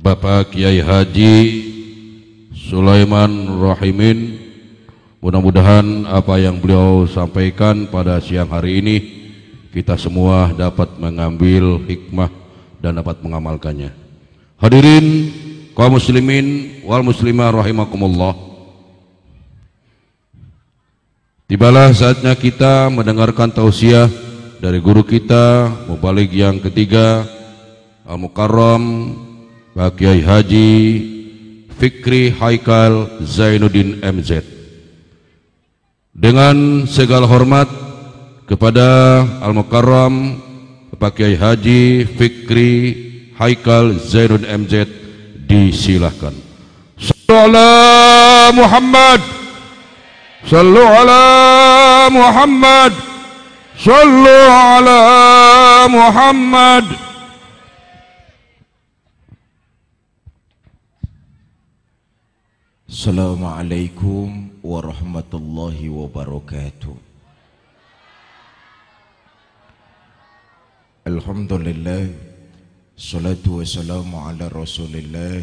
Bapak Kiai Haji Sulaiman Rahimin Mudah-mudahan apa yang beliau sampaikan pada siang hari ini kita semua dapat mengambil hikmah dan dapat mengamalkannya. Hadirin kaum muslimin wal muslimah rahimakumullah. Tibalah saatnya kita mendengarkan tausiah dari guru kita mubalik yang ketiga Al-Mukarram Pak Kiai Haji Fikri Haikal Zainuddin MZ dengan segala hormat kepada Al-Mukarram Bapak Kiai Haji Fikri Haikal Zainul MZ disilahkan. Ala Muhammad Assalamualaikum warahmatullahi wabarakatuh. Alhamdulillah Salatu wassalamu ala rasulillah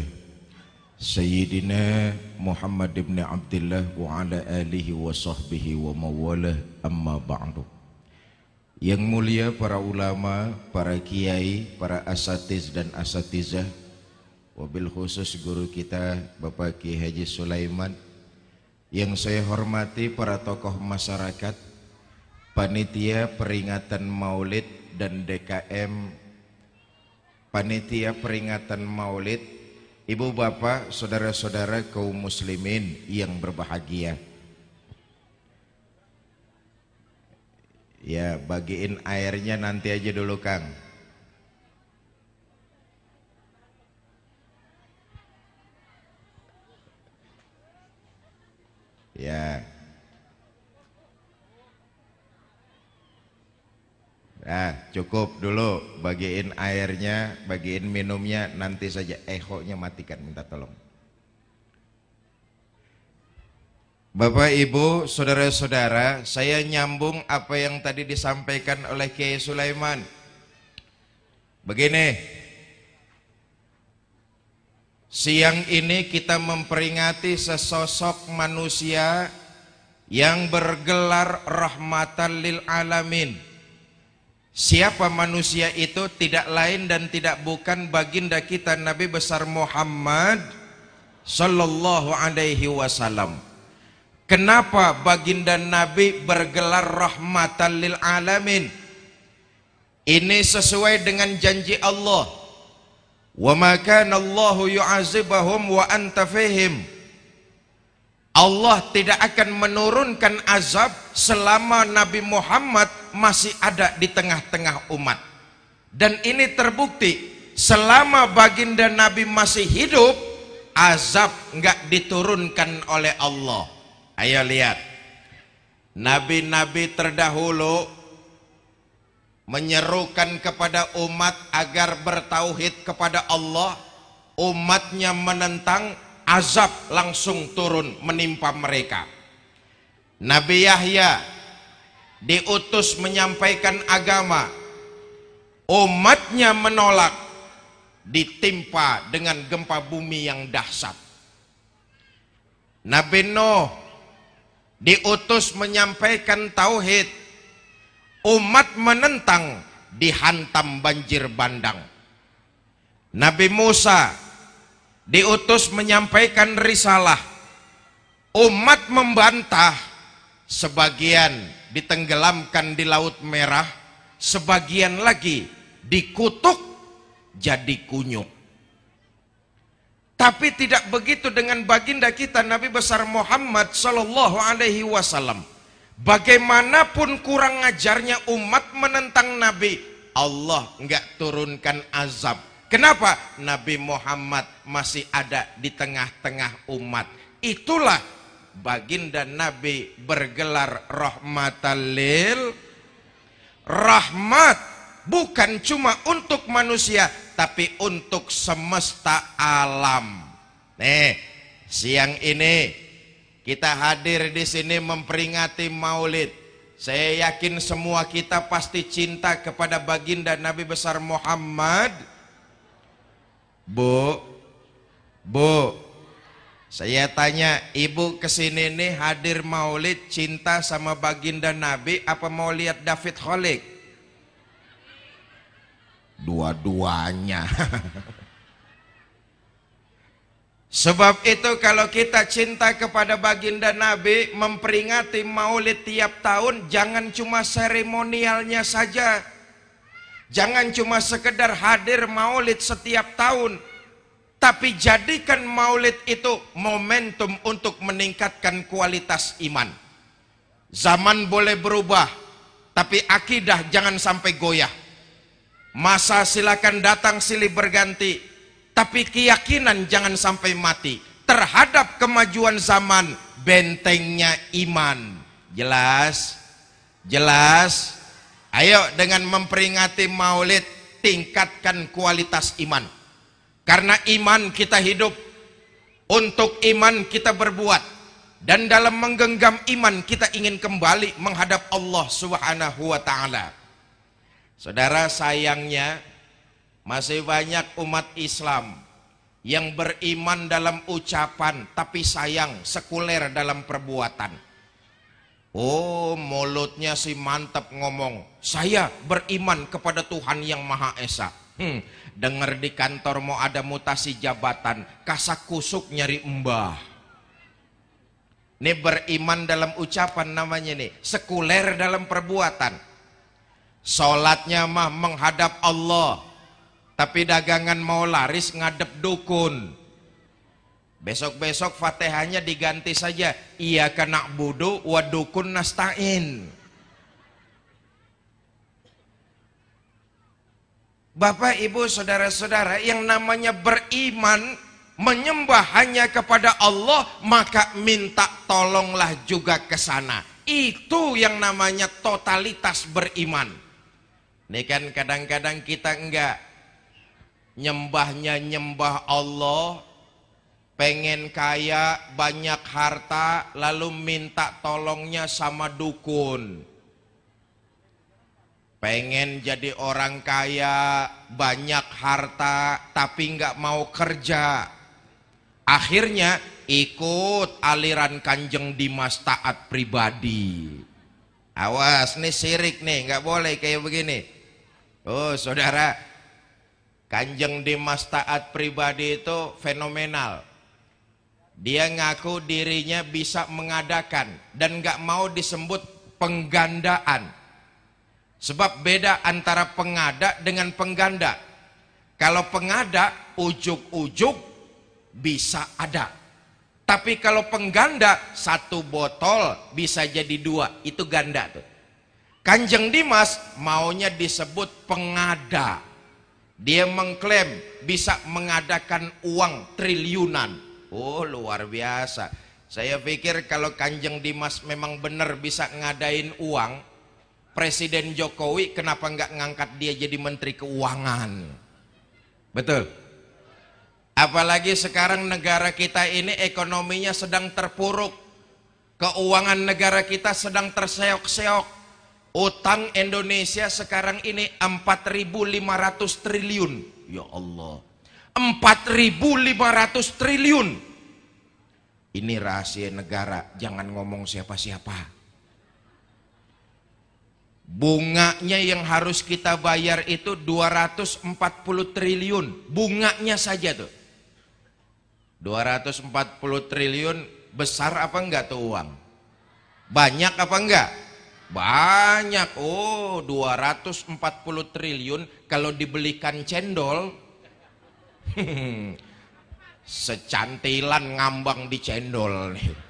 Sayyidina Muhammad ibn Abdullah wa ala alihi wa sahbihi wa mawalah amma ba'du. Yang mulia para ulama, para kiai, para asatiz dan asatizah Wabil khusus guru kita Bapak Ki Haji Sulaiman Yang saya hormati para tokoh masyarakat Panitia peringatan maulid dan DKM Panitia peringatan maulid Ibu bapak, saudara-saudara kaum muslimin yang berbahagia. Ya bagiin airnya nanti aja dulu Kang Ya. Nah, cukup dulu bagiin airnya, bagiin minumnya, nanti saja ehonya matikan minta tolong. Bapak, Ibu, saudara-saudara, saya nyambung apa yang tadi disampaikan oleh Kiai Sulaiman. Begini, Siang ini kita memperingati sesosok manusia yang bergelar rahmatan lil alamin. Siapa manusia itu tidak lain dan tidak bukan baginda kita Nabi besar Muhammad sallallahu alaihi wasallam. Kenapa baginda Nabi bergelar rahmatan lil alamin? Ini sesuai dengan janji Allah Wa ma kana Allahu yu'azibahum wa anta fihim. Allah tidak akan menurunkan azab selama Nabi Muhammad masih ada di tengah-tengah umat. Dan ini terbukti selama baginda Nabi masih hidup, azab enggak diturunkan oleh Allah. Ayo lihat. Nabi-nabi terdahulu menyerukan kepada umat agar bertauhid kepada Allah umatnya menentang azab langsung turun menimpa mereka. Nabi Yahya diutus menyampaikan agama. Umatnya menolak ditimpa dengan gempa bumi yang dahsyat. Nabi Nuh diutus menyampaikan tauhid umat menentang dihantam banjir bandang. Nabi Musa diutus menyampaikan risalah. Umat membantah sebagian ditenggelamkan di laut merah, sebagian lagi dikutuk jadi kunyuk. Tapi tidak begitu dengan baginda kita Nabi besar Muhammad sallallahu alaihi wasallam. Bagaimanapun kurang ngajarnya umat menentang Nabi, Allah enggak turunkan azab. Kenapa? Nabi Muhammad masih ada di tengah-tengah umat. Itulah baginda Nabi bergelar rahmatan lil rahmat bukan cuma untuk manusia tapi untuk semesta alam. Nih, siang ini kita hadir di sini memperingati Maulid. Saya yakin semua kita pasti cinta kepada baginda Nabi besar Muhammad. Bu, Bu, saya tanya, ibu ke sini nih hadir maulid cinta sama baginda Nabi apa mau lihat David Kholik? Dua-duanya. Sebab itu kalau kita cinta kepada baginda Nabi Memperingati maulid tiap tahun Jangan cuma seremonialnya saja. Jangan cuma sekedar hadir maulid setiap tahun Tapi jadikan maulid itu momentum untuk meningkatkan kualitas iman. Zaman boleh berubah Tapi akidah jangan sampai goyah. Masa silakan datang silih berganti tapi keyakinan jangan sampai mati terhadap kemajuan zaman bentengnya iman. Jelas? Jelas? Ayo dengan memperingati maulid tingkatkan kualitas iman. Karena iman kita hidup untuk iman kita berbuat dan dalam menggenggam iman kita ingin kembali menghadap Allah Subhanahu wa taala. Saudara sayangnya masih banyak umat Islam yang beriman dalam ucapan tapi sayang sekuler dalam perbuatan. Oh, mulutnya si mantap ngomong, saya beriman kepada Tuhan yang Maha Esa. Hmm, dengar di kantor mau ada mutasi jabatan, kasak kusuk nyari mbah. Ini beriman dalam ucapan namanya nih, sekuler dalam perbuatan. Sholatnya mah menghadap Allah, tapi dagangan mau laris ngadep dukun. Besok-besok fatihahnya diganti saja. Iya kena budu wa dukun nastain. Bapak, Ibu, Saudara-saudara yang namanya beriman menyembah hanya kepada Allah maka minta tolonglah juga ke sana. Itu yang namanya totalitas beriman. Ini kan kadang-kadang kita enggak nyembahnya nyembah Allah. Pengen kaya banyak harta lalu minta tolongnya sama dukun. Pengen jadi orang kaya banyak harta tapi nggak mau kerja. Akhirnya ikut aliran kanjeng Dimas taat pribadi. Awas nih sirik nih nggak boleh kayak begini. Oh saudara Kanjeng Dimas Taat pribadi itu fenomenal. Dia ngaku dirinya bisa mengadakan dan gak mau disebut penggandaan. Sebab beda antara pengada dengan pengganda. Kalau pengada, ujuk-ujuk bisa ada. Tapi kalau pengganda, satu botol bisa jadi dua. Itu ganda tuh. Kanjeng Dimas maunya disebut pengada. Dia mengklaim bisa mengadakan uang triliunan. Oh luar biasa. Saya pikir kalau Kanjeng Dimas memang benar bisa ngadain uang, Presiden Jokowi kenapa nggak ngangkat dia jadi Menteri Keuangan? Betul. Apalagi sekarang negara kita ini ekonominya sedang terpuruk. Keuangan negara kita sedang terseok-seok Utang Indonesia sekarang ini 4.500 triliun. Ya Allah. 4.500 triliun. Ini rahasia negara, jangan ngomong siapa-siapa. Bunganya yang harus kita bayar itu 240 triliun. Bunganya saja tuh. 240 triliun besar apa enggak tuh uang? Banyak apa enggak? Banyak. Oh, 240 triliun kalau dibelikan cendol. Secantilan ngambang di cendol nih.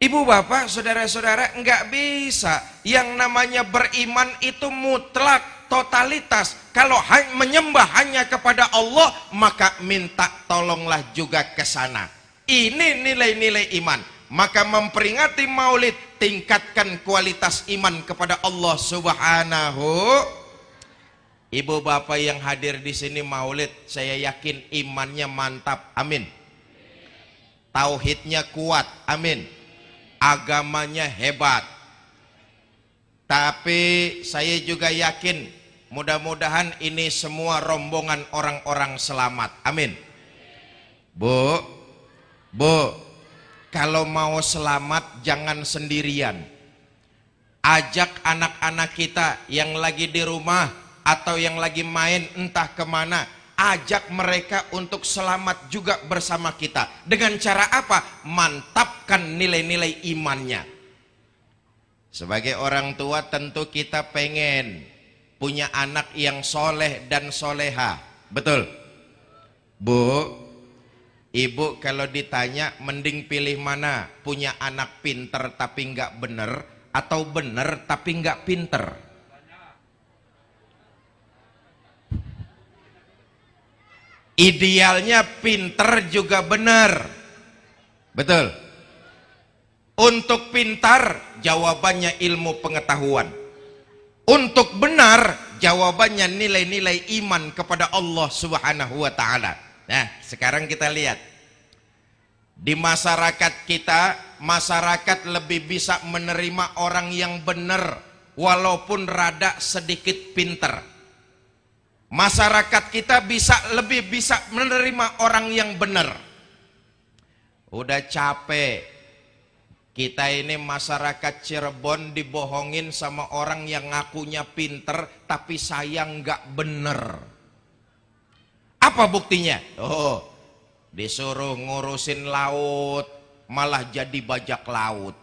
Ibu bapak, saudara-saudara, enggak bisa. Yang namanya beriman itu mutlak, totalitas. Kalau menyembah hanya kepada Allah, maka minta tolonglah juga ke sana. Ini nilai-nilai iman. Maka memperingati maulid tingkatkan kualitas iman kepada Allah Subhanahu Ibu bapak yang hadir di sini maulid, saya yakin imannya mantap. Amin. Tauhidnya kuat. Amin. Agamanya hebat. Tapi saya juga yakin Mudah-mudahan ini semua rombongan orang-orang selamat. Amin. Bu, Bu, kalau mau selamat jangan sendirian. Ajak anak-anak kita yang lagi di rumah atau yang lagi main entah ke mana. Ajak mereka untuk selamat juga bersama kita. Dengan cara apa? Mantapkan nilai-nilai imannya. Sebagai orang tua tentu kita pengen punya anak yang soleh dan soleha. Betul? Bu, ibu kalau ditanya mending pilih mana? Punya anak pinter tapi nggak bener atau bener tapi nggak pinter? Idealnya pinter juga bener. Betul? Untuk pintar, jawabannya ilmu pengetahuan. Untuk benar jawabannya nilai-nilai iman kepada Allah Subhanahu wa taala. Nah, sekarang kita lihat. Di masyarakat kita, masyarakat lebih bisa menerima orang yang benar walaupun rada sedikit pinter. Masyarakat kita bisa lebih bisa menerima orang yang benar. Udah capek kita ini masyarakat Cirebon dibohongin sama orang yang ngakunya pinter tapi sayang nggak bener. Apa buktinya? Oh, disuruh ngurusin laut malah jadi bajak laut.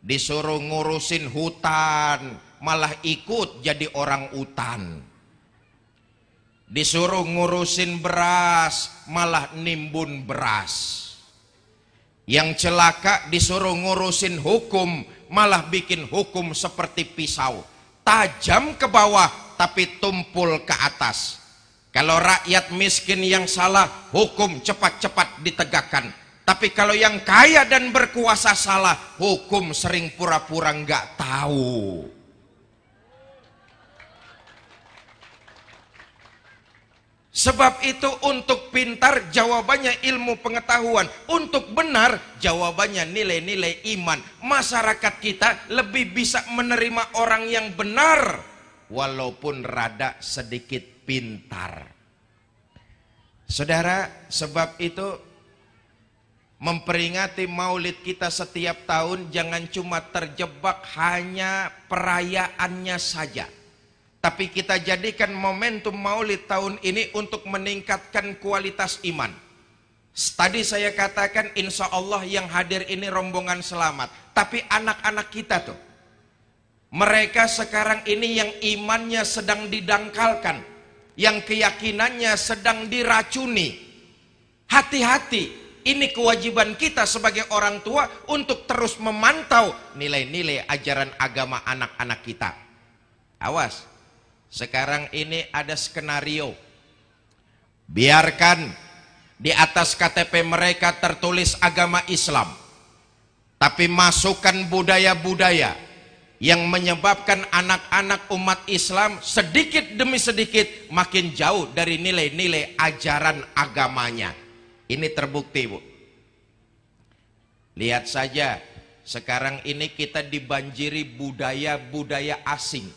Disuruh ngurusin hutan malah ikut jadi orang hutan. Disuruh ngurusin beras malah nimbun beras. Yang celaka disuruh ngurusin hukum, malah bikin hukum seperti pisau. Tajam ke bawah, tapi tumpul ke atas. Kalau rakyat miskin yang salah, hukum cepat-cepat ditegakkan. Tapi kalau yang kaya dan berkuasa salah, hukum sering pura-pura nggak tahu. Sebab itu untuk pintar jawabannya ilmu pengetahuan. Untuk benar jawabannya nilai-nilai iman. Masyarakat kita lebih bisa menerima orang yang benar. Walaupun rada sedikit pintar. Saudara, sebab itu memperingati maulid kita setiap tahun jangan cuma terjebak hanya perayaannya saja tapi kita jadikan momentum maulid tahun ini untuk meningkatkan kualitas iman. Tadi saya katakan insya Allah yang hadir ini rombongan selamat. Tapi anak-anak kita tuh. Mereka sekarang ini yang imannya sedang didangkalkan. Yang keyakinannya sedang diracuni. Hati-hati. Ini kewajiban kita sebagai orang tua untuk terus memantau nilai-nilai ajaran agama anak-anak kita. Awas, sekarang ini ada skenario. Biarkan di atas KTP mereka tertulis agama Islam. Tapi masukkan budaya-budaya yang menyebabkan anak-anak umat Islam sedikit demi sedikit makin jauh dari nilai-nilai ajaran agamanya. Ini terbukti, Bu. Lihat saja, sekarang ini kita dibanjiri budaya-budaya asing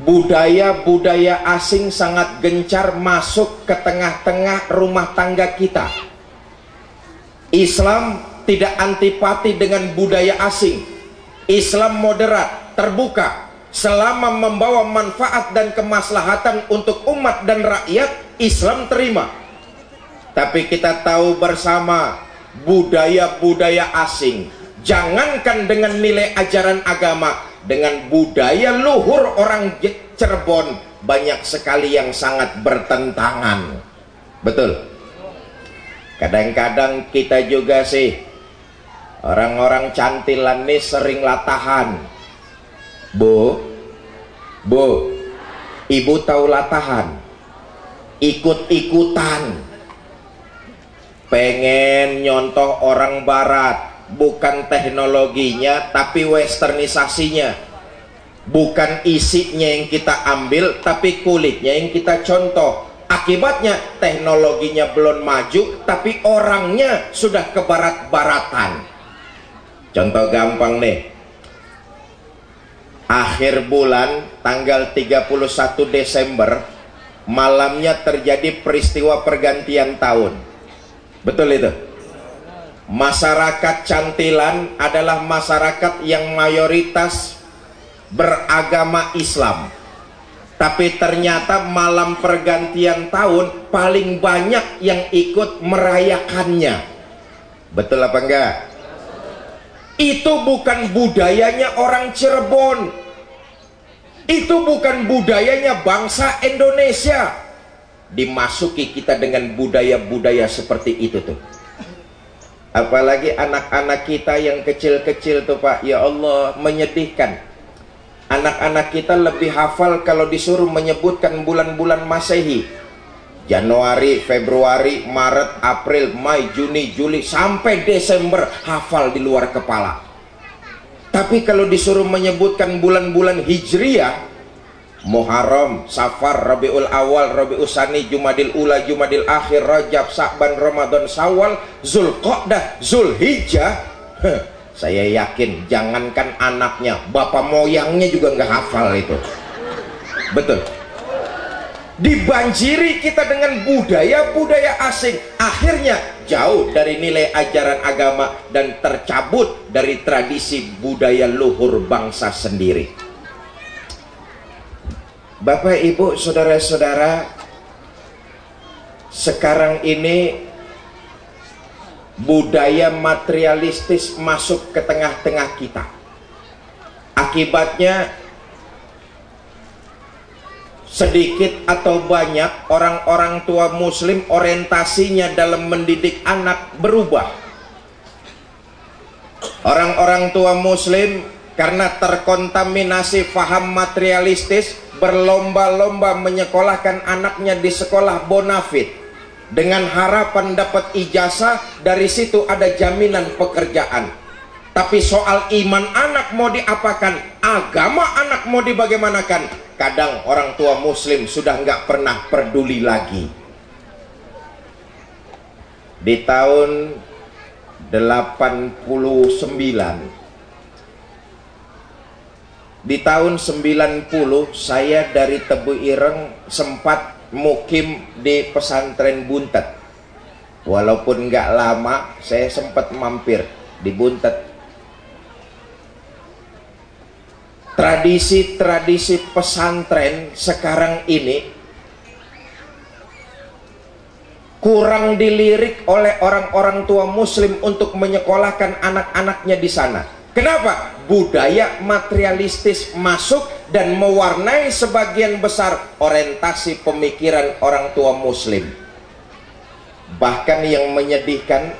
budaya-budaya asing sangat gencar masuk ke tengah-tengah rumah tangga kita. Islam tidak antipati dengan budaya asing. Islam moderat, terbuka, selama membawa manfaat dan kemaslahatan untuk umat dan rakyat, Islam terima. Tapi kita tahu bersama budaya-budaya asing, jangankan dengan nilai ajaran agama, dengan budaya luhur orang Cirebon banyak sekali yang sangat bertentangan betul kadang-kadang kita juga sih orang-orang cantilan ini sering latahan. Bu bu ibu tahu latahan? Ikut-ikutan. Pengen nyontoh orang barat bukan teknologinya tapi westernisasinya. Bukan isinya yang kita ambil tapi kulitnya yang kita contoh akibatnya teknologinya belum maju tapi orangnya sudah ke barat-baratan contoh gampang nih. Akhir bulan tanggal 31 Desember malamnya terjadi peristiwa pergantian tahun. Betul itu? Masyarakat Cantilan adalah masyarakat yang mayoritas beragama Islam tapi ternyata malam pergantian tahun paling banyak yang ikut merayakannya. Betul apa enggak? Itu bukan budayanya orang Cirebon. Itu bukan budayanya bangsa Indonesia. Dimasuki kita dengan budaya-budaya seperti itu tuh. Apalagi anak-anak kita yang kecil-kecil tuh Pak. Ya Allah menyedihkan anak-anak kita lebih hafal kalau disuruh menyebutkan bulan-bulan masehi Januari, Februari, Maret, April, Mei, Juni, Juli sampai Desember hafal di luar kepala tapi kalau disuruh menyebutkan bulan-bulan Hijriah Muharram, Safar, Rabiul Awal, Rabiul Sani, Jumadil Ula, Jumadil Akhir, Rajab, Sa'ban, Ramadan, Sawal, Zulqa'dah, Zulhijjah. Saya yakin jangankan anaknya, bapak moyangnya juga nggak hafal itu. Betul. Dibanjiri kita dengan budaya-budaya asing. Akhirnya jauh dari nilai ajaran agama dan tercabut dari tradisi budaya luhur bangsa sendiri. Bapak Ibu Saudara-saudara sekarang ini budaya materialistis masuk ke tengah-tengah kita. Akibatnya sedikit atau banyak orang-orang tua muslim orientasinya dalam mendidik anak berubah. Orang-orang tua muslim karena terkontaminasi faham materialistis berlomba-lomba menyekolahkan anaknya di sekolah bonafit dengan harapan dapat ijazah dari situ ada jaminan pekerjaan. Tapi soal iman anak mau diapakan agama anak mau dibagaimanakan kadang orang tua muslim sudah nggak pernah peduli lagi. Di tahun 89 di tahun 90 saya dari Tebu Ireng sempat mukim di pesantren Buntet. Walaupun nggak lama saya sempat mampir di Buntet. Tradisi-tradisi pesantren sekarang ini kurang dilirik oleh orang-orang tua muslim untuk menyekolahkan anak-anaknya di sana. Kenapa? Budaya materialistis masuk dan mewarnai sebagian besar orientasi pemikiran orang tua muslim. Bahkan yang menyedihkan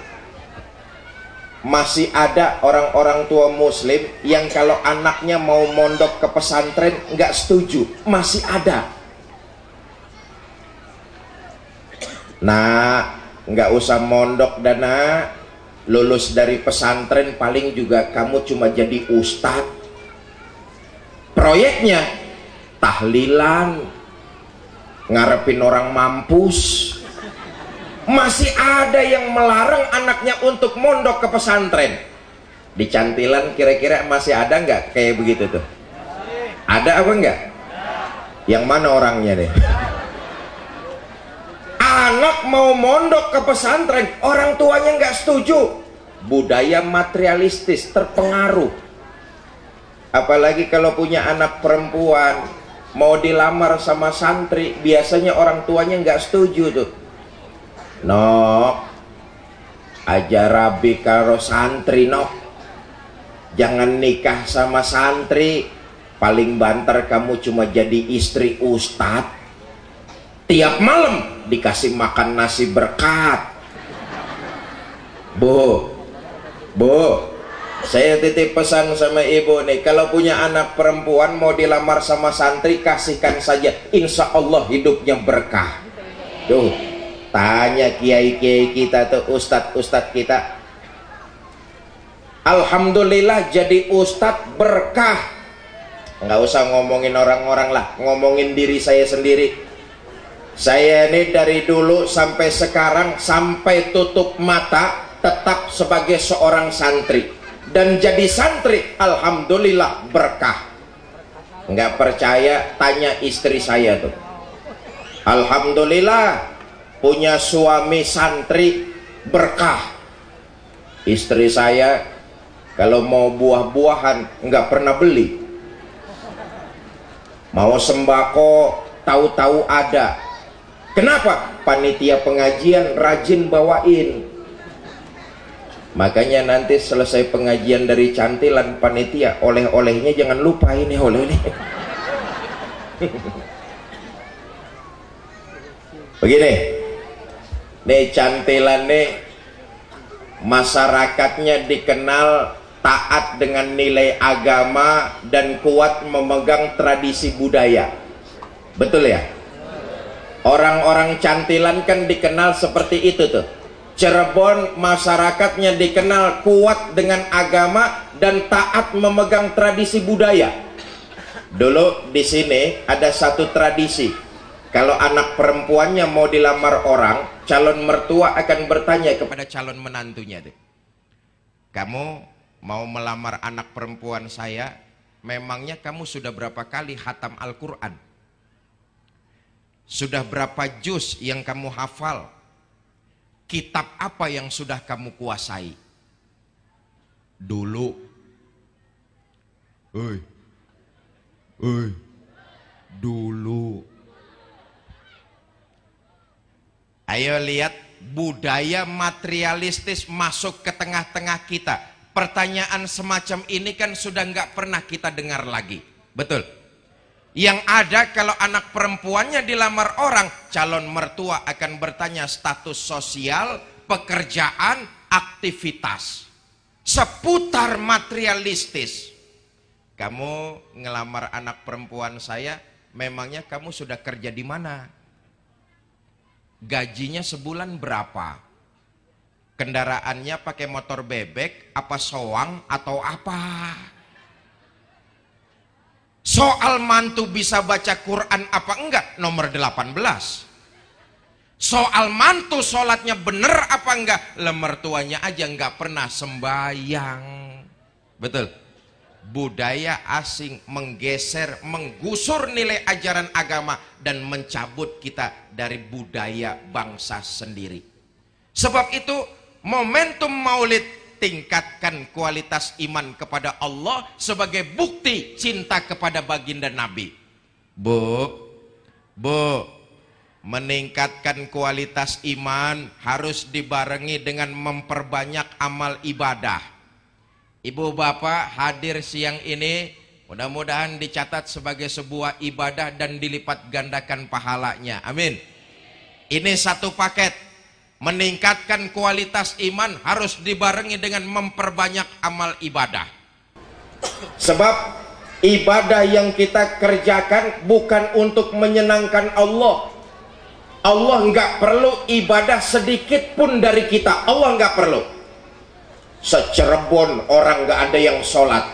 masih ada orang-orang tua muslim yang kalau anaknya mau mondok ke pesantren nggak setuju. Masih ada. Nah, nggak usah mondok dana lulus dari pesantren paling juga kamu cuma jadi ustad proyeknya. Tahlilan ngarepin orang mampus. Masih ada yang melarang anaknya untuk mondok ke pesantren. Di cantilan kira-kira masih ada nggak? Kayak begitu tuh. Ada apa enggak yang mana orangnya deh? Anak mau mondok ke pesantren orang tuanya nggak setuju. Budaya materialistis terpengaruh apalagi kalau punya anak perempuan mau dilamar sama santri biasanya orang tuanya nggak setuju tuh. No aja rabi karo santri no jangan nikah sama santri paling banter kamu cuma jadi istri ustad. Tiap malam dikasih makan nasi berkat. Bu Bu, saya titip pesan sama ibu nih, kalau punya anak perempuan mau dilamar sama santri, kasihkan saja. Insya Allah hidupnya berkah. Tuh, tanya kiai-kiai kita tuh, ustadz-ustadz kita. Alhamdulillah jadi ustadz berkah. Nggak usah ngomongin orang-orang lah, ngomongin diri saya sendiri. Saya ini dari dulu sampai sekarang, sampai tutup mata, tetap sebagai seorang santri dan jadi santri alhamdulillah berkah. Nggak percaya tanya istri saya tuh. Alhamdulillah punya suami santri berkah. Istri saya kalau mau buah-buahan nggak pernah beli. Mau sembako tahu-tahu ada. Kenapa? Panitia pengajian rajin bawain Makanya nanti selesai pengajian dari cantilan panitia, oleh-olehnya jangan lupa ini oleh-oleh. Begini, nih cantilan nih masyarakatnya dikenal taat dengan nilai agama dan kuat memegang tradisi budaya. Betul ya? Orang-orang cantilan kan dikenal seperti itu tuh Cirebon masyarakatnya dikenal kuat dengan agama dan taat memegang tradisi budaya. Dulu di sini ada satu tradisi. Kalau anak perempuannya mau dilamar orang, calon mertua akan bertanya kepada calon menantunya. Kamu mau melamar anak perempuan saya? Memangnya kamu sudah berapa kali hatam Al-Qur'an? Sudah berapa juz yang kamu hafal? Kitab apa yang sudah kamu kuasai? Dulu. Oi. Oi. Dulu. Ayo lihat budaya materialistis masuk ke tengah-tengah kita. Pertanyaan semacam ini kan sudah nggak pernah kita dengar lagi. Betul? Yang ada kalau anak perempuannya dilamar orang, calon mertua akan bertanya status sosial, pekerjaan, aktivitas. Seputar materialistis. Kamu ngelamar anak perempuan saya, memangnya kamu sudah kerja di mana? Gajinya sebulan berapa? Kendaraannya pakai motor bebek, apa soang atau apa? Soal mantu bisa baca Quran apa enggak? Nomor 18. Soal mantu sholatnya bener apa enggak? Lemer tuanya aja enggak pernah sembayang. Betul. Budaya asing menggeser, menggusur nilai ajaran agama dan mencabut kita dari budaya bangsa sendiri. Sebab itu momentum maulid tingkatkan kualitas iman kepada Allah sebagai bukti cinta kepada baginda Nabi. Bu, bu, meningkatkan kualitas iman harus dibarengi dengan memperbanyak amal ibadah. Ibu bapak hadir siang ini mudah-mudahan dicatat sebagai sebuah ibadah dan dilipat gandakan pahalanya. Amin. Ini satu paket meningkatkan kualitas iman harus dibarengi dengan memperbanyak amal ibadah. Sebab ibadah yang kita kerjakan bukan untuk menyenangkan Allah. Allah nggak perlu ibadah sedikit pun dari kita. Allah nggak perlu. Secerebon orang nggak ada yang sholat.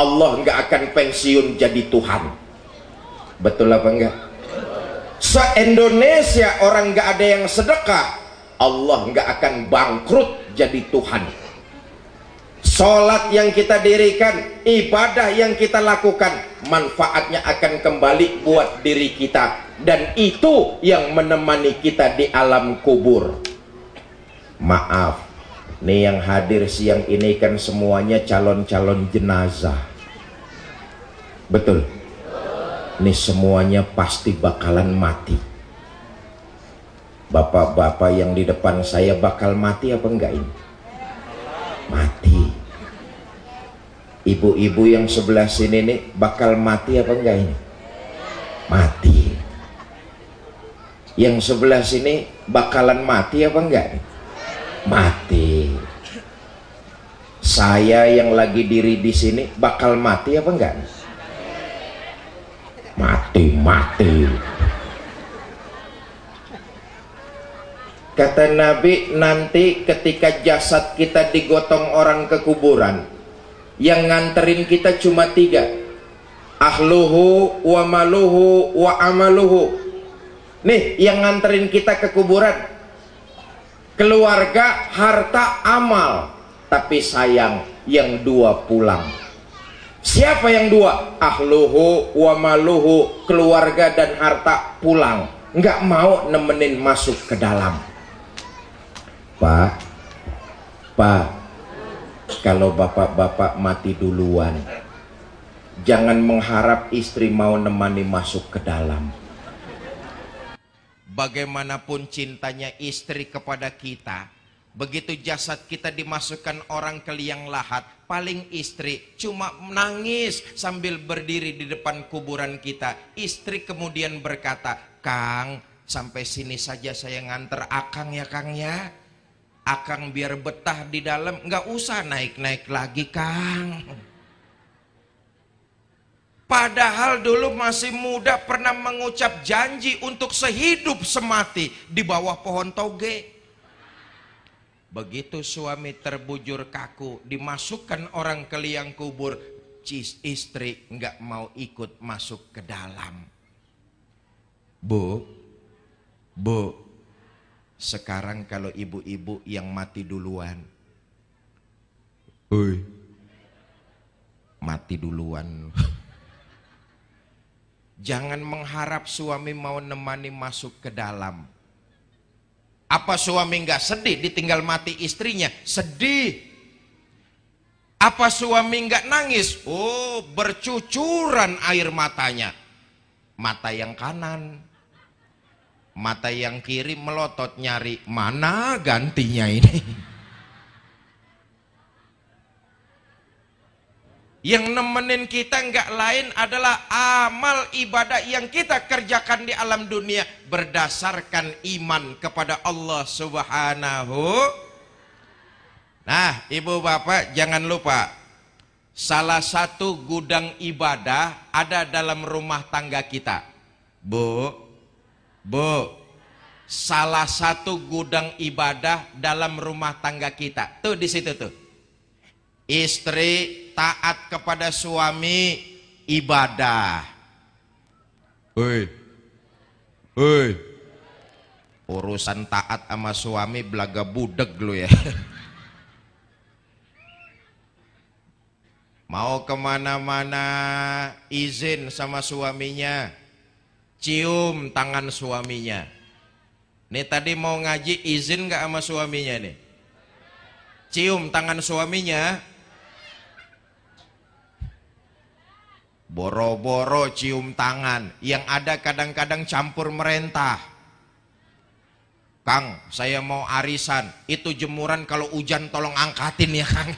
Allah nggak akan pensiun jadi Tuhan. Betul apa enggak? Se-Indonesia orang nggak ada yang sedekah Allah nggak akan bangkrut jadi Tuhan Sholat yang kita dirikan, ibadah yang kita lakukan, manfaatnya akan kembali buat diri kita. Dan itu yang menemani kita di alam kubur. Maaf, nih yang hadir siang ini kan semuanya calon-calon jenazah. Betul? Nih semuanya pasti bakalan mati bapak-bapak yang di depan saya bakal mati apa enggak ini? Mati. Ibu-ibu yang sebelah sini nih bakal mati apa enggak ini? Mati. Yang sebelah sini bakalan mati apa enggak ini? mati. Saya yang lagi diri di sini bakal mati apa enggak mati mati Kata Nabi nanti ketika jasad kita digotong orang ke kuburan Yang nganterin kita cuma tiga. Ahluhu wa maluhu wa amaluhu. Nih yang nganterin kita ke kuburan. Keluarga, harta, amal. Tapi sayang yang dua pulang. Siapa yang dua? Ahluhu wa maluhu keluarga dan harta pulang. Nggak mau nemenin masuk ke dalam pak pak kalau bapak-bapak mati duluan jangan mengharap istri mau nemani masuk ke dalam bagaimanapun cintanya istri kepada kita Begitu jasad kita dimasukkan orang ke liang lahat, paling istri cuma menangis sambil berdiri di depan kuburan kita. Istri kemudian berkata, "Kang, sampai sini saja saya nganter Akang ya, Kang ya." Akang biar betah di dalam, nggak usah naik-naik lagi, Kang. Padahal dulu masih muda pernah mengucap janji untuk sehidup semati di bawah pohon toge. Begitu suami terbujur kaku, dimasukkan orang ke liang kubur, cis istri nggak mau ikut masuk ke dalam. Bu, bu, sekarang kalau ibu-ibu yang mati duluan, Oi. mati duluan. Jangan mengharap suami mau nemani masuk ke dalam apa suami nggak sedih ditinggal mati istrinya? Sedih. Apa suami nggak nangis? Oh, bercucuran air matanya. Mata yang kanan. Mata yang kiri melotot nyari mana gantinya ini. Yang nemenin kita nggak lain adalah amal ibadah yang kita kerjakan di alam dunia berdasarkan iman kepada Allah Subhanahu. Nah, Ibu Bapak jangan lupa salah satu gudang ibadah ada dalam rumah tangga kita. Bu, Bu, salah satu gudang ibadah dalam rumah tangga kita. Tuh di situ tuh. Istri taat kepada suami ibadah. Hei. Hei. Urusan taat sama suami belaga budeg lu ya. Mau ke mana-mana izin sama suaminya. Cium tangan suaminya. Nih tadi mau ngaji izin gak sama suaminya nih? Cium tangan suaminya Boro-boro cium tangan, yang ada kadang-kadang campur merentah. Kang, saya mau arisan. Itu jemuran kalau hujan tolong angkatin ya, Kang.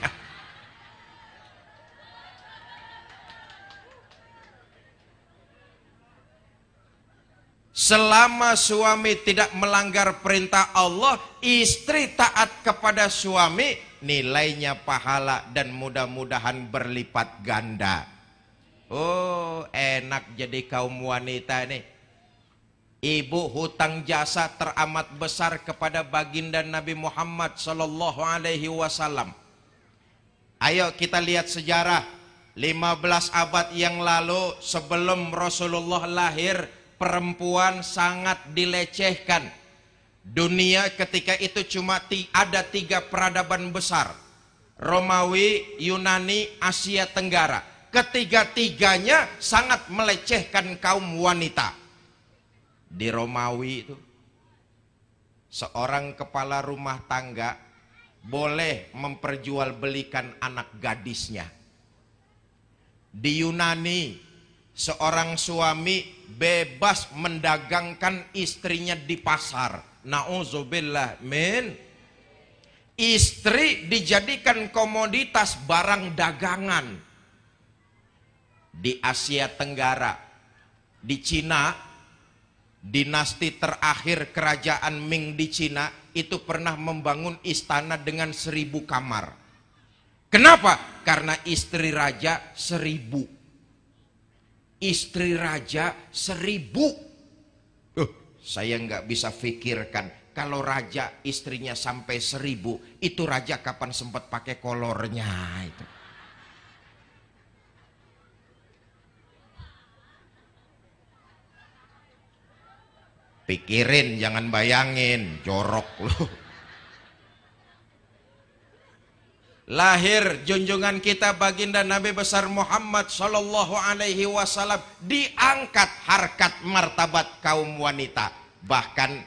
Selama suami tidak melanggar perintah Allah, istri taat kepada suami, nilainya pahala dan mudah-mudahan berlipat ganda. Oh enak jadi kaum wanita nih Ibu hutang jasa teramat besar kepada baginda Nabi Muhammad Sallallahu Alaihi Wasallam. Ayo kita lihat sejarah 15 abad yang lalu sebelum Rasulullah lahir perempuan sangat dilecehkan. Dunia ketika itu cuma ada tiga peradaban besar. Romawi, Yunani, Asia Tenggara ketiga-tiganya sangat melecehkan kaum wanita. Di Romawi itu, seorang kepala rumah tangga boleh memperjualbelikan anak gadisnya. Di Yunani, seorang suami bebas mendagangkan istrinya di pasar. Nauzubillah min. Istri dijadikan komoditas barang dagangan di Asia Tenggara, di Cina, dinasti terakhir kerajaan Ming di Cina itu pernah membangun istana dengan seribu kamar. Kenapa? Karena istri raja seribu. Istri raja seribu. Uh, saya nggak bisa pikirkan kalau raja istrinya sampai seribu, itu raja kapan sempat pakai kolornya itu. Pikirin, jangan bayangin, jorok lu. Lahir junjungan kita baginda Nabi besar Muhammad Shallallahu Alaihi Wasallam diangkat harkat martabat kaum wanita. Bahkan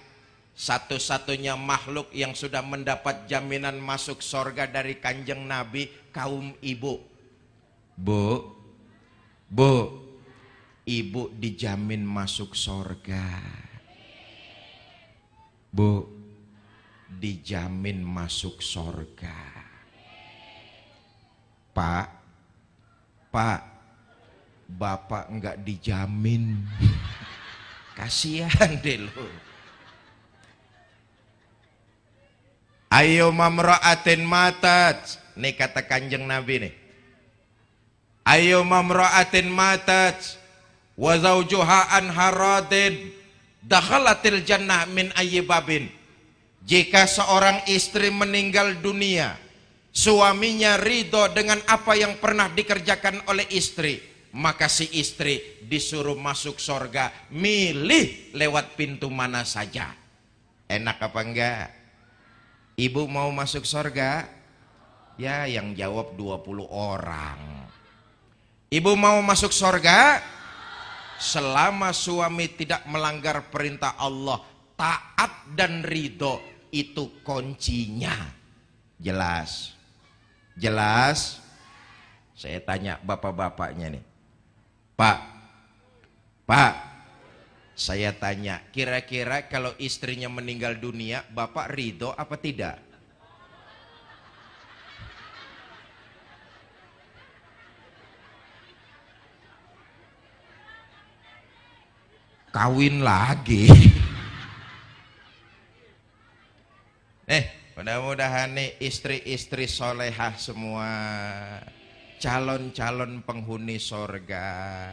satu-satunya makhluk yang sudah mendapat jaminan masuk sorga dari kanjeng Nabi kaum ibu. Bu bu ibu dijamin masuk sorga. Bu dijamin masuk sorga Pak, Pak, Bapak enggak dijamin. Kasihan deh lo. Ayo mamra'atin matat. Nih kata kanjeng Nabi nih. Ayo mamra'atin matat. Wa zawjuha anharadin. Dakhalatil jannah min ayyibabin. Jika seorang istri meninggal dunia suaminya ridho dengan apa yang pernah dikerjakan oleh istri. Maka si istri disuruh masuk sorga milih lewat pintu mana saja. Enak apa enggak? Ibu mau masuk sorga? Ya yang jawab 20 orang. Ibu mau masuk sorga? Selama suami tidak melanggar perintah Allah taat dan ridho itu kuncinya. Jelas Jelas? Saya tanya bapak-bapaknya nih. Pak, Pak, saya tanya, kira-kira kalau istrinya meninggal dunia, bapak ridho apa tidak? Kawin lagi. eh, Mudah-mudahan nih istri-istri solehah semua calon-calon penghuni sorga.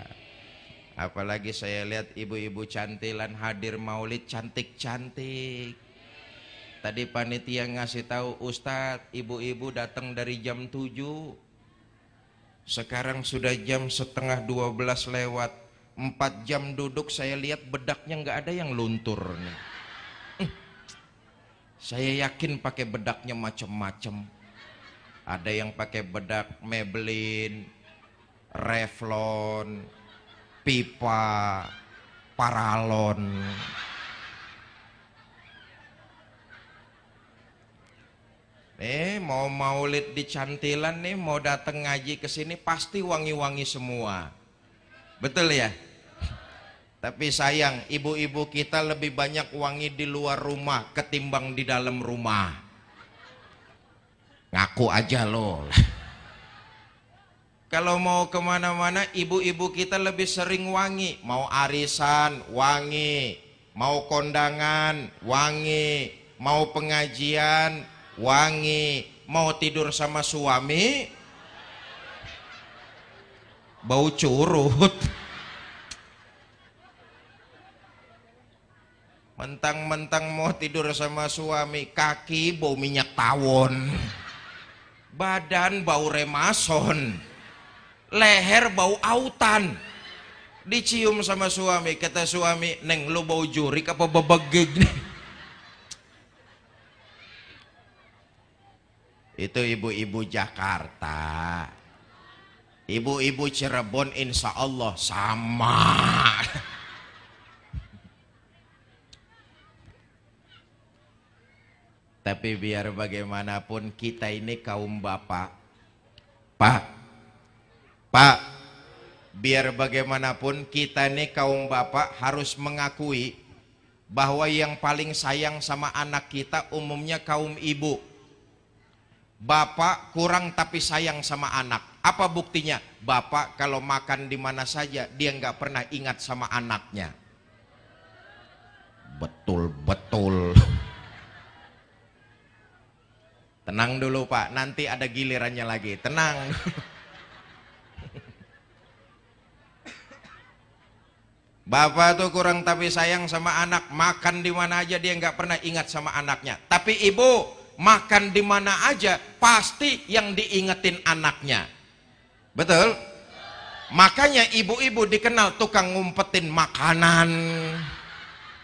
Apalagi saya lihat ibu-ibu cantilan hadir maulid cantik-cantik. Tadi panitia ngasih tahu Ustadz, ibu-ibu datang dari jam 7. Sekarang sudah jam setengah 12 lewat. Empat jam duduk saya lihat bedaknya nggak ada yang luntur nih. Saya yakin pakai bedaknya macam-macam. Ada yang pakai bedak Maybelline, Revlon, pipa, paralon. Eh, mau maulid di Cantilan nih, mau datang ngaji ke sini pasti wangi-wangi semua. Betul ya? Tapi sayang, ibu-ibu kita lebih banyak wangi di luar rumah ketimbang di dalam rumah. Ngaku aja loh. Kalau mau ke mana-mana, ibu-ibu kita lebih sering wangi. Mau arisan, wangi. Mau kondangan, wangi. Mau pengajian, wangi. Mau tidur sama suami, bau curut. Mentang-mentang mau tidur sama suami, kaki bau minyak tawon. Badan bau remason. Leher bau autan. Dicium sama suami, kata suami, "Neng, lu bau jurik apa bebegig nih?" Itu ibu-ibu Jakarta. Ibu-ibu Cirebon insya Allah sama. Tapi biar bagaimanapun kita ini kaum bapak. Pak, Pak, biar bagaimanapun kita ini kaum bapak harus mengakui bahwa yang paling sayang sama anak kita umumnya kaum ibu. Bapak kurang tapi sayang sama anak. Apa buktinya? Bapak kalau makan di mana saja dia nggak pernah ingat sama anaknya. Betul betul. Tenang dulu pak, nanti ada gilirannya lagi. Tenang. Bapak tuh kurang tapi sayang sama anak, makan di mana aja dia nggak pernah ingat sama anaknya. Tapi ibu makan di mana aja pasti yang diingetin anaknya. Betul? Makanya ibu-ibu dikenal tukang ngumpetin makanan.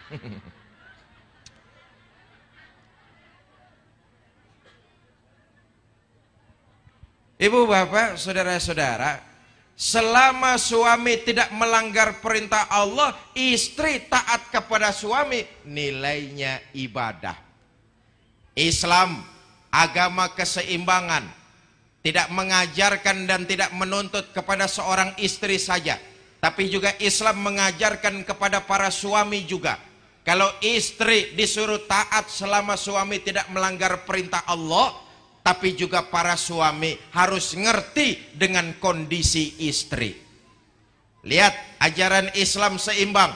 Ibu bapak, saudara-saudara, selama suami tidak melanggar perintah Allah, istri taat kepada suami, nilainya ibadah. Islam, agama keseimbangan, tidak mengajarkan dan tidak menuntut kepada seorang istri saja, tapi juga Islam mengajarkan kepada para suami juga. Kalau istri disuruh taat selama suami tidak melanggar perintah Allah, tapi juga para suami harus ngerti dengan kondisi istri. Lihat ajaran Islam seimbang.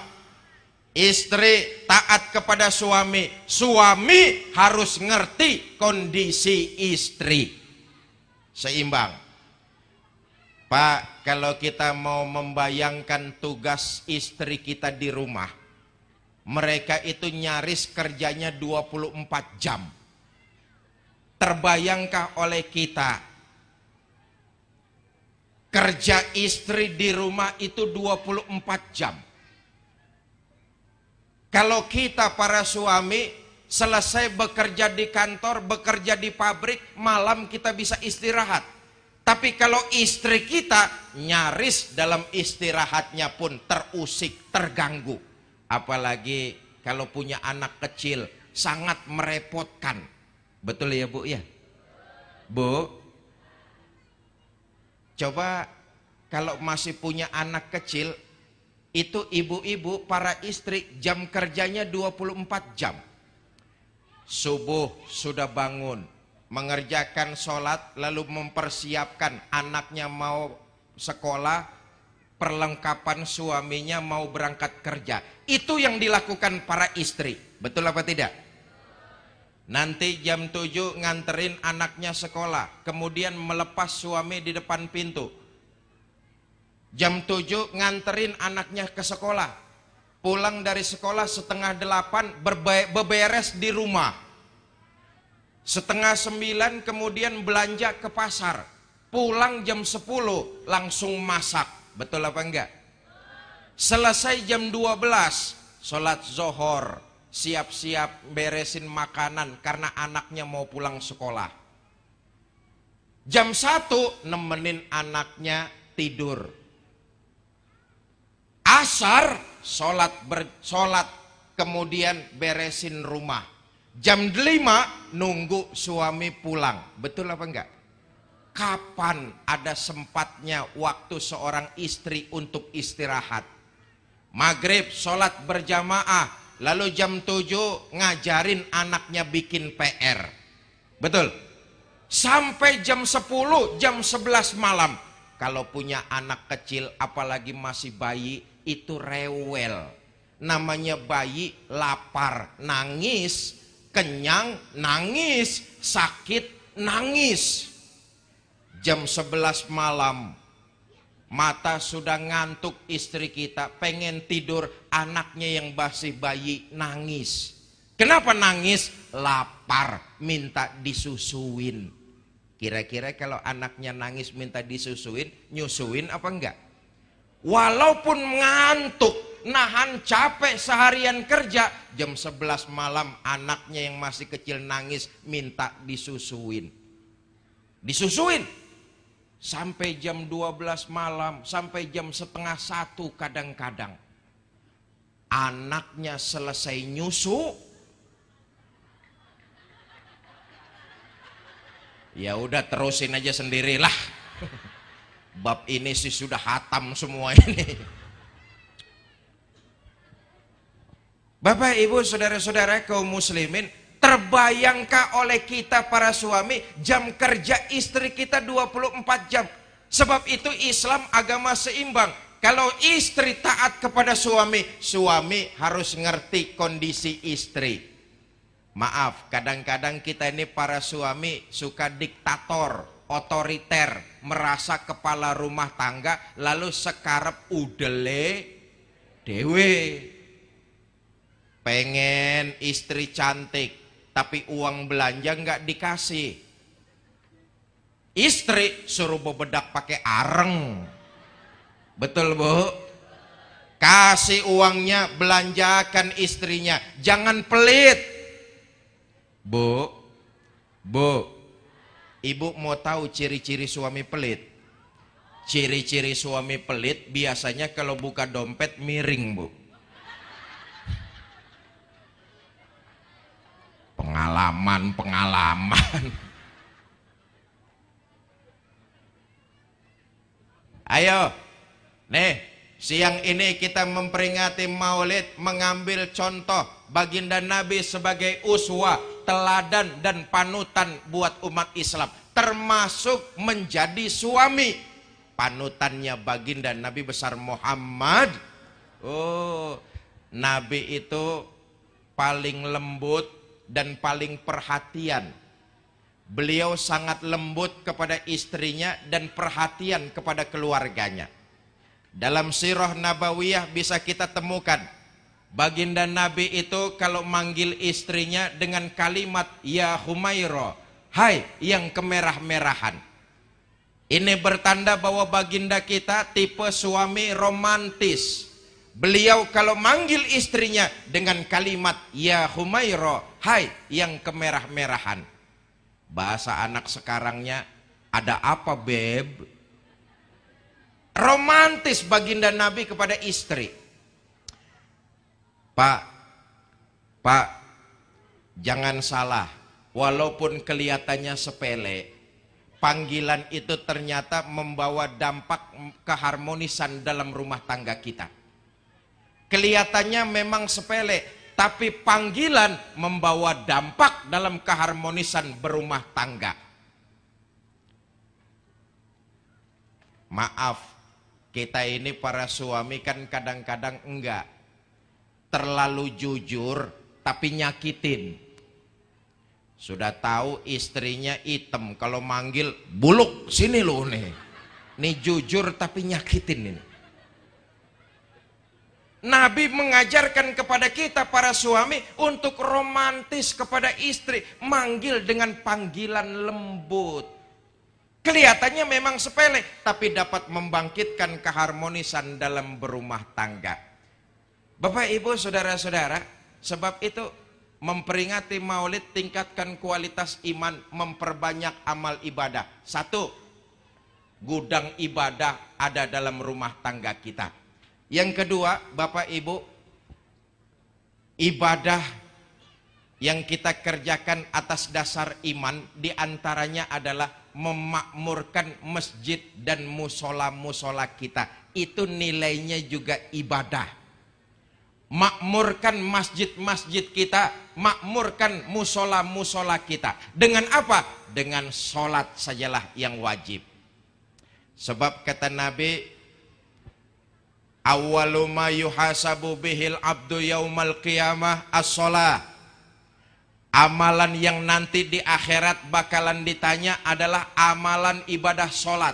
Istri taat kepada suami, suami harus ngerti kondisi istri. Seimbang. Pak, kalau kita mau membayangkan tugas istri kita di rumah, mereka itu nyaris kerjanya 24 jam Terbayangkah oleh kita kerja istri di rumah itu 24 jam. Kalau kita para suami selesai bekerja di kantor, bekerja di pabrik, malam kita bisa istirahat. Tapi kalau istri kita nyaris dalam istirahatnya pun terusik, terganggu. Apalagi kalau punya anak kecil, sangat merepotkan Betul ya Bu ya? Bu, coba kalau masih punya anak kecil, itu ibu-ibu para istri jam kerjanya 24 jam. Subuh sudah bangun, mengerjakan sholat, lalu mempersiapkan anaknya mau sekolah, perlengkapan suaminya mau berangkat kerja. Itu yang dilakukan para istri. Betul apa tidak? Nanti jam 7 nganterin anaknya sekolah. Kemudian melepas suami di depan pintu. Jam 7 nganterin anaknya ke sekolah. Pulang dari sekolah setengah delapan berberes di rumah. Setengah sembilan kemudian belanja ke pasar. Pulang jam 10 langsung masak. Betul apa enggak? Selesai jam 12 sholat zohor siap-siap beresin makanan karena anaknya mau pulang sekolah. Jam satu nemenin anaknya tidur. Asar sholat ber, kemudian beresin rumah. Jam lima nunggu suami pulang. Betul apa enggak? Kapan ada sempatnya waktu seorang istri untuk istirahat? Maghrib sholat berjamaah Lalu jam 7 ngajarin anaknya bikin PR. Betul? Sampai jam 10, jam 11 malam. Kalau punya anak kecil apalagi masih bayi itu rewel. Namanya bayi lapar, nangis, kenyang, nangis, sakit, nangis. Jam 11 malam Mata sudah ngantuk istri kita, pengen tidur, anaknya yang masih bayi nangis. Kenapa nangis? Lapar, minta disusuin. Kira-kira kalau anaknya nangis minta disusuin, nyusuin apa enggak? Walaupun ngantuk, nahan capek seharian kerja, jam 11 malam anaknya yang masih kecil nangis minta disusuin. Disusuin, sampai jam 12 malam, sampai jam setengah satu kadang-kadang. Anaknya selesai nyusu, ya udah terusin aja sendirilah. Bab ini sih sudah hatam semua ini. Bapak, Ibu, saudara-saudara kaum muslimin, Terbayangkah oleh kita para suami jam kerja istri kita 24 jam? Sebab itu Islam agama seimbang. Kalau istri taat kepada suami, suami harus ngerti kondisi istri. Maaf, kadang-kadang kita ini para suami suka diktator, otoriter, merasa kepala rumah tangga, lalu sekarep udele dewe. Pengen istri cantik, tapi uang belanja nggak dikasih. Istri suruh bebedak pakai areng. Betul bu? Kasih uangnya, belanjakan istrinya. Jangan pelit. Bu, bu, Ibu mau tahu ciri-ciri suami pelit? Ciri-ciri suami pelit biasanya kalau buka dompet miring, Bu. Pengalaman, pengalaman. Ayo, nih siang ini kita memperingati maulid mengambil contoh baginda Nabi sebagai uswa, teladan dan panutan buat umat Islam. Termasuk menjadi suami. Panutannya baginda Nabi besar Muhammad. Oh, Nabi itu paling lembut dan paling perhatian Beliau sangat lembut kepada istrinya dan perhatian kepada keluarganya. Dalam sirah nabawiyah bisa kita temukan baginda Nabi itu kalau manggil istrinya dengan kalimat ya Humairo, hai yang kemerah-merahan. Ini bertanda bahwa baginda kita tipe suami romantis. Beliau kalau manggil istrinya dengan kalimat ya Humairo, hai yang kemerah-merahan Bahasa anak sekarangnya ada apa beb? Romantis baginda Nabi kepada istri. Pak, Pak, jangan salah. Walaupun kelihatannya sepele, panggilan itu ternyata membawa dampak keharmonisan dalam rumah tangga kita. Kelihatannya memang sepele, tapi panggilan membawa dampak dalam keharmonisan berumah tangga. Maaf, kita ini para suami kan kadang-kadang enggak terlalu jujur tapi nyakitin. Sudah tahu istrinya hitam, kalau manggil buluk sini loh nih. Nih jujur tapi nyakitin ini. Nabi mengajarkan kepada kita para suami untuk romantis kepada istri, manggil dengan panggilan lembut. Kelihatannya memang sepele, tapi dapat membangkitkan keharmonisan dalam berumah tangga. Bapak, Ibu, saudara-saudara, sebab itu memperingati Maulid tingkatkan kualitas iman, memperbanyak amal ibadah. Satu, gudang ibadah ada dalam rumah tangga kita. Yang kedua, Bapak Ibu, ibadah yang kita kerjakan atas dasar iman di antaranya adalah memakmurkan masjid dan musola-musola kita. Itu nilainya juga ibadah. Makmurkan masjid-masjid kita, makmurkan musola-musola kita. Dengan apa? Dengan sholat sajalah yang wajib. Sebab kata Nabi, awwalu ma yuhasabu bihil abdu yaumal qiyamah as-shalah. Amalan yang nanti di akhirat bakalan ditanya adalah amalan ibadah solat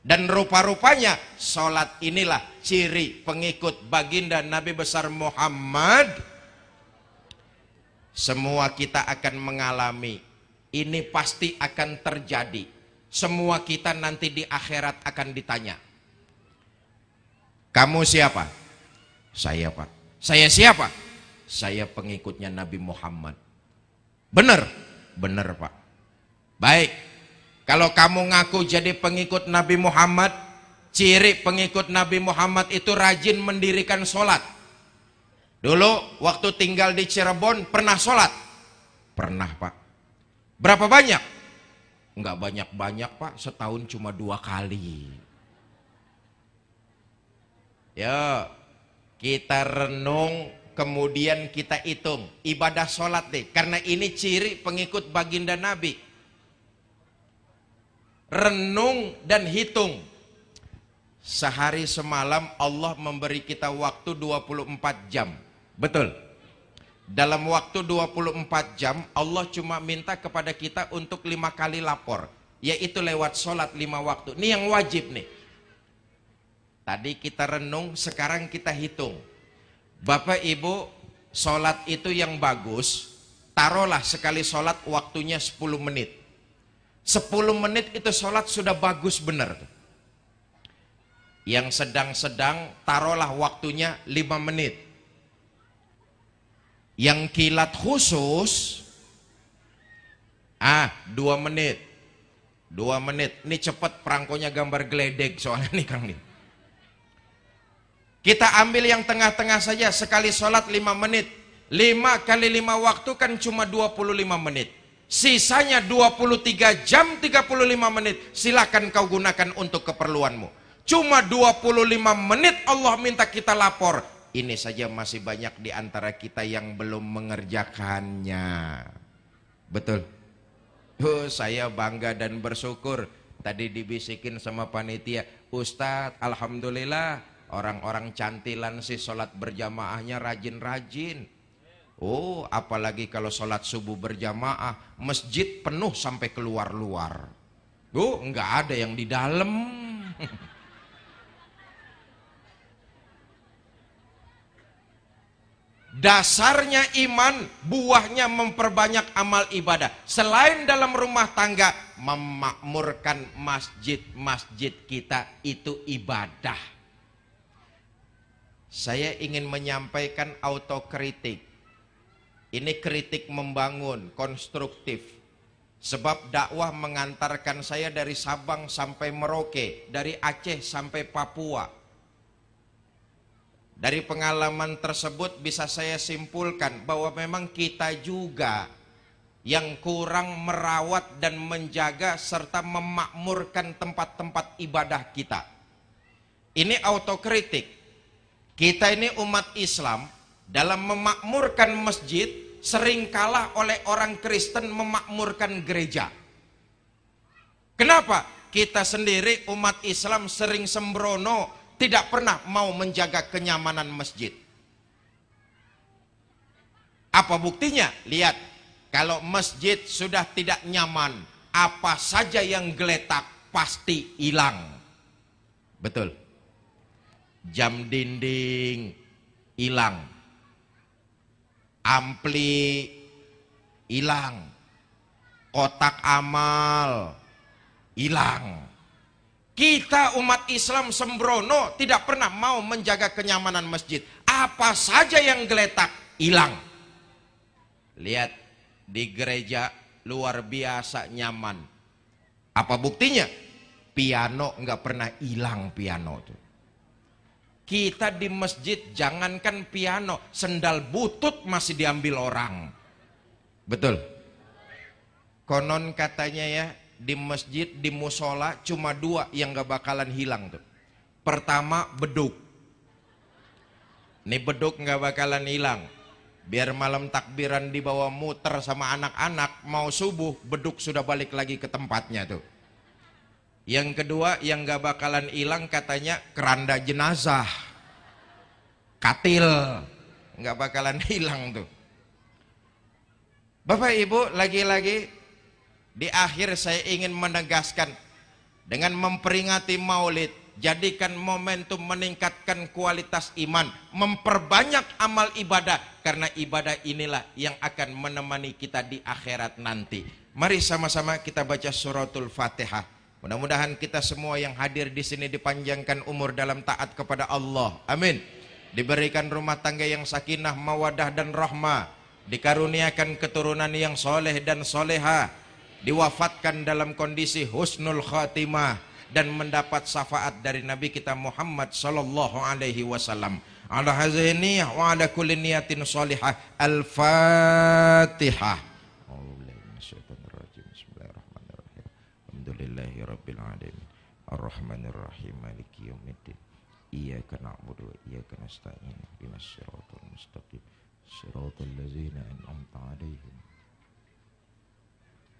dan rupa-rupanya solat inilah ciri pengikut baginda Nabi besar Muhammad. Semua kita akan mengalami. Ini pasti akan terjadi. Semua kita nanti di akhirat akan ditanya kamu siapa? Saya pak. Saya siapa? Saya pengikutnya Nabi Muhammad. Benar? Benar pak. Baik. Kalau kamu ngaku jadi pengikut Nabi Muhammad, ciri pengikut Nabi Muhammad itu rajin mendirikan sholat. Dulu waktu tinggal di Cirebon pernah sholat? Pernah pak. Berapa banyak? Enggak banyak-banyak pak, setahun cuma dua kali. Ya, kita renung kemudian kita hitung. Ibadah sholat deh karena ini ciri pengikut baginda Nabi. Renung dan hitung. Sehari semalam Allah memberi kita waktu 24 jam. Betul? Dalam waktu 24 jam Allah cuma minta kepada kita untuk lima kali lapor yaitu lewat sholat lima waktu. Ini yang wajib nih Tadi kita renung, sekarang kita hitung. Bapak Ibu, sholat itu yang bagus, taruhlah sekali sholat waktunya 10 menit. 10 menit itu sholat sudah bagus benar. Yang sedang-sedang, taruhlah waktunya 5 menit. Yang kilat khusus, ah 2 menit. Dua menit. Ini cepat perangkonya gambar geledek soalnya nih Kang nih. Kita ambil yang tengah-tengah saja. Sekali sholat lima menit. Lima kali lima waktu kan cuma 25 menit. Sisanya 23 jam 35 menit. Silakan kau gunakan untuk keperluanmu. Cuma 25 menit Allah minta kita lapor. Ini saja masih banyak di antara kita yang belum mengerjakannya. Betul. Oh, saya bangga dan bersyukur. Tadi dibisikin sama panitia, Ustadz, Alhamdulillah orang-orang cantilan sih sholat berjamaahnya rajin-rajin. Oh, apalagi kalau sholat subuh berjamaah, masjid penuh sampai keluar-luar. Oh, enggak ada yang di dalam. Dasarnya iman, buahnya memperbanyak amal ibadah. Selain dalam rumah tangga, memakmurkan masjid-masjid kita itu ibadah. Saya ingin menyampaikan autokritik. Ini kritik membangun, konstruktif. Sebab dakwah mengantarkan saya dari Sabang sampai Merauke, dari Aceh sampai Papua. Dari pengalaman tersebut bisa saya simpulkan bahwa memang kita juga yang kurang merawat dan menjaga serta memakmurkan tempat-tempat ibadah kita. Ini autokritik. Kita ini umat Islam dalam memakmurkan masjid sering kalah oleh orang Kristen memakmurkan gereja. Kenapa? Kita sendiri umat Islam sering sembrono, tidak pernah mau menjaga kenyamanan masjid. Apa buktinya? Lihat, kalau masjid sudah tidak nyaman, apa saja yang geletak pasti hilang. Betul. Jam dinding hilang ampli hilang, kotak amal hilang. Kita umat Islam sembrono tidak pernah mau menjaga kenyamanan masjid. Apa saja yang geletak hilang. Lihat di gereja luar biasa nyaman. Apa buktinya? Piano nggak pernah hilang piano tuh. Kita di masjid jangankan piano, sendal butut masih diambil orang. Betul. Konon katanya ya, di masjid, di musola cuma dua yang gak bakalan hilang tuh. Pertama beduk. Ini beduk gak bakalan hilang. Biar malam takbiran dibawa muter sama anak-anak, mau subuh beduk sudah balik lagi ke tempatnya tuh. Yang kedua yang gak bakalan hilang katanya keranda jenazah. Katil. Gak bakalan hilang tuh. Bapak Ibu lagi-lagi di akhir saya ingin menegaskan dengan memperingati maulid jadikan momentum meningkatkan kualitas iman memperbanyak amal ibadah karena ibadah inilah yang akan menemani kita di akhirat nanti mari sama-sama kita baca suratul fatihah Mudah-mudahan kita semua yang hadir di sini dipanjangkan umur dalam taat kepada Allah. Amin. Diberikan rumah tangga yang sakinah, mawadah dan rahmah. Dikaruniakan keturunan yang soleh dan soleha. Diwafatkan dalam kondisi husnul khatimah dan mendapat syafaat dari Nabi kita Muhammad sallallahu alaihi wasallam. Ala hazini wa ala kulli niyatin salihah. Al-Fatihah. Alamin Ar-Rahmanir Rahim Maliki Yawmiddin. Iyaka na'budu wa iyaka nasta'in. Dinas siratul mustaqim. Siratul lazina an'amta alaihim.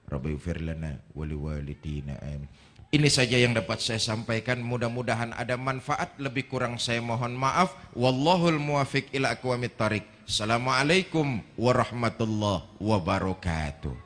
Rabbi ufir lana wali walidina amin. Ini saja yang dapat saya sampaikan. Mudah-mudahan ada manfaat. Lebih kurang saya mohon maaf. Wallahul muwafiq ila aqwamit thariq assalamualaikum warahmatullahi wabarakatuh